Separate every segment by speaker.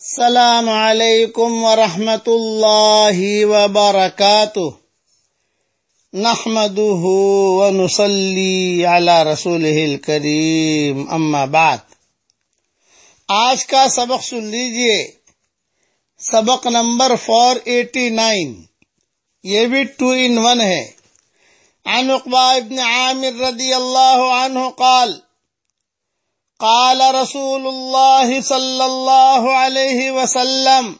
Speaker 1: السلام علیکم ورحمۃ اللہ وبرکاتہ۔ نحمده ونصلي على رسوله الكريم اما بعد۔ آج کا سبق سن لیجیے۔ سبق نمبر 489 یہ بھی ٹو ان ون ہے۔ عن عقبہ ابن عامر رضی اللہ عنہ قال قال رسول الله صلى الله عليه وسلم،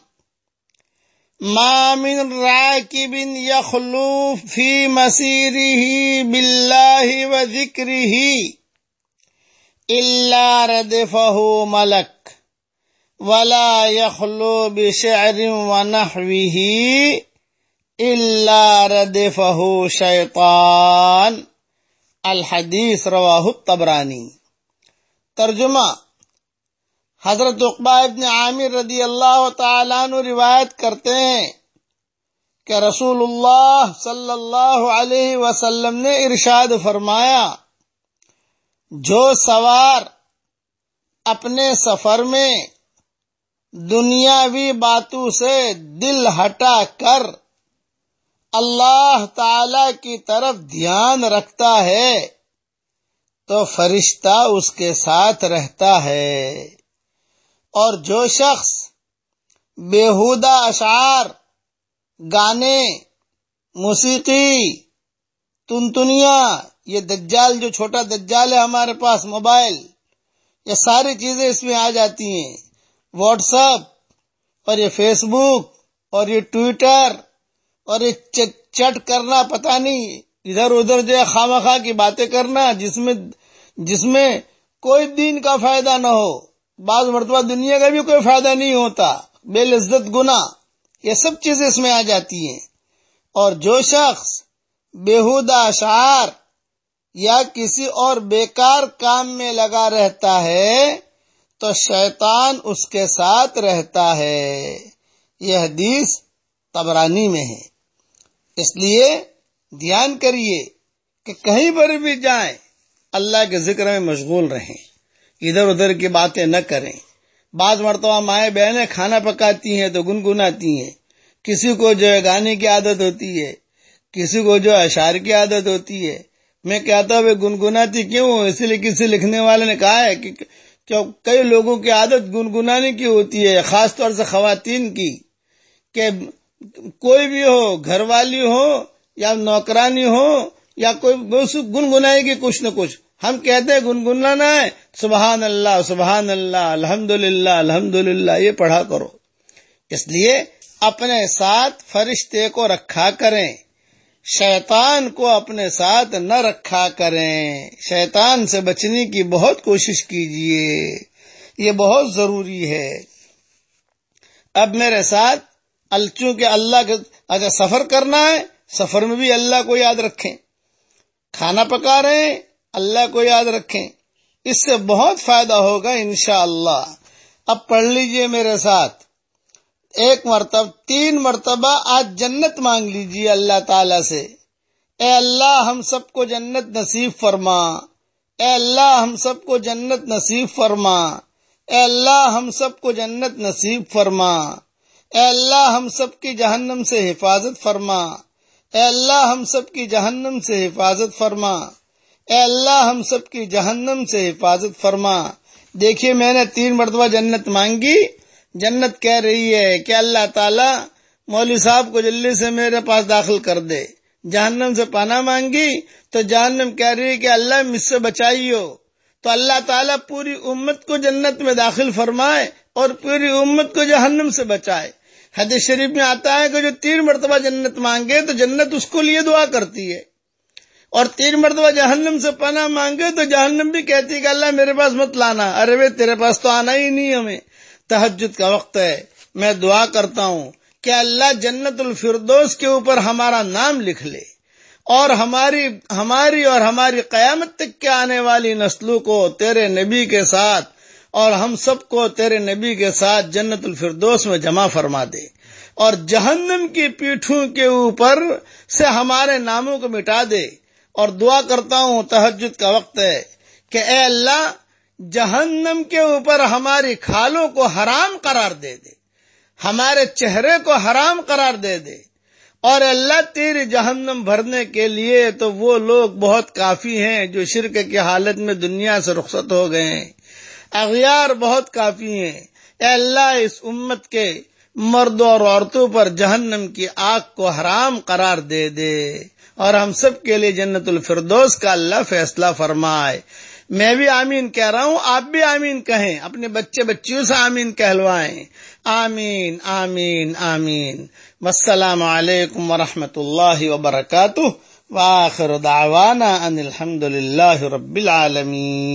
Speaker 1: ما من راكب يخلو في مسيره بالله وذكره إلا ردفه ملك ولا يخلو بشعر ونحوه إلا ردفه شيطان الحديث رواه الطبراني ترجمہ حضرت اقبا ابن عامر رضی اللہ تعالیٰ عنہ روایت کرتے ہیں کہ رسول اللہ صلی اللہ علیہ وسلم نے ارشاد فرمایا، جو سوار اپنے سفر میں دنیاوی باتوں سے دل ہٹا کر اللہ تعالی کی طرف دھیان رکھتا ہے تو فرشتہ اس کے ساتھ رہتا ہے۔ اور جو شخص بےحودہ اشعار، گانے، موسیقی تنتنیا یہ دجال، جو چھوٹا دجال ہے ہمارے پاس، موبائل، یہ ساری چیزیں اس میں آ جاتی ہیں۔ واٹس ایپ اور یہ فیس بک، اور یہ ٹویٹر، اور یہ چٹ کرنا پتہ نہیں ادھر ادھر جو ہے خواہ خواہ کی باتیں کرنا، جس میں جس میں کوئی دین کا فائدہ نہ ہو۔ بعض مرتبہ دنیا کا بھی کوئی فائدہ نہیں ہوتا۔ بے لذت گنا یہ سب چیزیں اس میں آ جاتی ہیں۔ اور جو شخص بےحدہ اشعار یا کسی اور بیکار کام میں لگا رہتا ہے، تو شیطان اس کے ساتھ رہتا ہے۔ یہ حدیث تبرانی میں ہے۔ اس لیے دھیان کریے کہ کہیں پر بھی جائیں، اللہ کے ذکر میں مشغول رہیں۔ ادھر ادھر کی باتیں نہ کریں۔ بعض مرتبہ مائیں بہنیں کھانا پکاتی ہیں تو گنگناتی ہیں۔ کسی کو جو ہے گانے کی عادت ہوتی ہے، کسی کو جو اشعار کی عادت ہوتی ہے۔ میں کہتا ہوں گنگناتی کیوں اسی لیے کسی لکھنے والے نے کہا ہے کہ کئی لوگوں کی عادت گنگنانے کی ہوتی ہے، خاص طور سے خواتین کی، کہ کوئی بھی ہو، گھر والی ہو یا نوکرانی ہو یا کوئی گنگنائے گی کچھ نہ کچھ۔ ہم کہتے ہیں گنگنانا ہے، سبحان اللہ سبحان اللہ الحمد للہ الحمد للہ یہ پڑھا کرو۔ اس لیے اپنے ساتھ فرشتے کو رکھا کریں۔ شیطان کو اپنے ساتھ نہ رکھا کریں۔ شیطان سے بچنے کی بہت کوشش کیجیے یہ بہت ضروری ہے۔ اب میرے ساتھ الچوں کے اللہ کے اگر سفر کرنا ہے سفر میں بھی اللہ کو یاد رکھیں۔ کھانا پکا رہے ہیں، اللہ کو یاد رکھیں۔ اس سے بہت فائدہ ہوگا انشاءاللہ۔ اللہ اب پڑھ لیجیے میرے ساتھ۔ ایک مرتبہ تین مرتبہ آج جنت مانگ لیجیے اللہ تعالی سے۔ اے اللہ، ہم سب کو جنت نصیب فرما۔ اے اللہ، ہم سب کو جنت نصیب فرما۔ اے اللہ، ہم سب کو جنت نصیب فرما۔ اے اللہ، ہم سب کی جہنم سے حفاظت فرما۔ اے اللہ ہم سب کی جہنم سے حفاظت فرما۔ اے اللہ ہم سب کی جہنم سے حفاظت فرما۔ دیکھیے میں نے تین مرتبہ جنت مانگی۔ جنت کہہ رہی ہے کہ اللہ تعالی مولوی صاحب کو جلدی سے میرے پاس داخل کر دے۔ جہنم سے پانا مانگی تو جہنم کہہ رہی ہے کہ اللہ مجھ سے بچائیو۔ تو اللہ تعالیٰ پوری امت کو جنت میں داخل فرمائے اور پوری امت کو جہنم سے بچائے۔ حدیث شریف میں آتا ہے کہ جو تین مرتبہ جنت مانگے تو جنت اس کو لیے دعا کرتی ہے۔ اور تین مرتبہ جہنم سے پناہ مانگے تو جہنم بھی کہتی ہے کہ اللہ میرے پاس مت لانا۔ ارے بھائی، تیرے پاس تو آنا ہی نہیں ہمیں۔ تحجد کا وقت ہے۔ میں دعا کرتا ہوں کہ اللہ جنت الفردوس کے اوپر ہمارا نام لکھ لے۔ اور ہماری ہماری اور ہماری قیامت تک کے آنے والی نسلوں کو تیرے نبی کے ساتھ اور ہم سب کو تیرے نبی کے ساتھ جنت الفردوس میں جمع فرما دے اور جہنم کی پیٹھوں کے اوپر سے ہمارے ناموں کو مٹا دے اور دعا کرتا ہوں تحجد کا وقت ہے کہ اے اللہ، جہنم کے اوپر ہماری کھالوں کو حرام قرار دے دے، ہمارے چہرے کو حرام قرار دے دے اور اللہ، تیری جہنم بھرنے کے لیے تو وہ لوگ بہت کافی ہیں جو شرک کی حالت میں دنیا سے رخصت ہو گئے ہیں۔ اغیار بہت کافی ہیں۔ اے اللہ، اس امت کے مردوں اور عورتوں پر جہنم کی آگ کو حرام قرار دے دے۔ اور ہم سب کے لیے جنت الفردوس کا اللہ فیصلہ فرمائے۔ میں بھی آمین کہہ رہا ہوں، آپ بھی آمین کہیں۔ اپنے بچے بچیوں سے آمین کہلوائیں۔ آمین آمین آمین۔ والسلام علیکم ورحمۃ اللہ وبرکاتہ۔ وآخر دعوانا ان الحمد للہ رب العالمین۔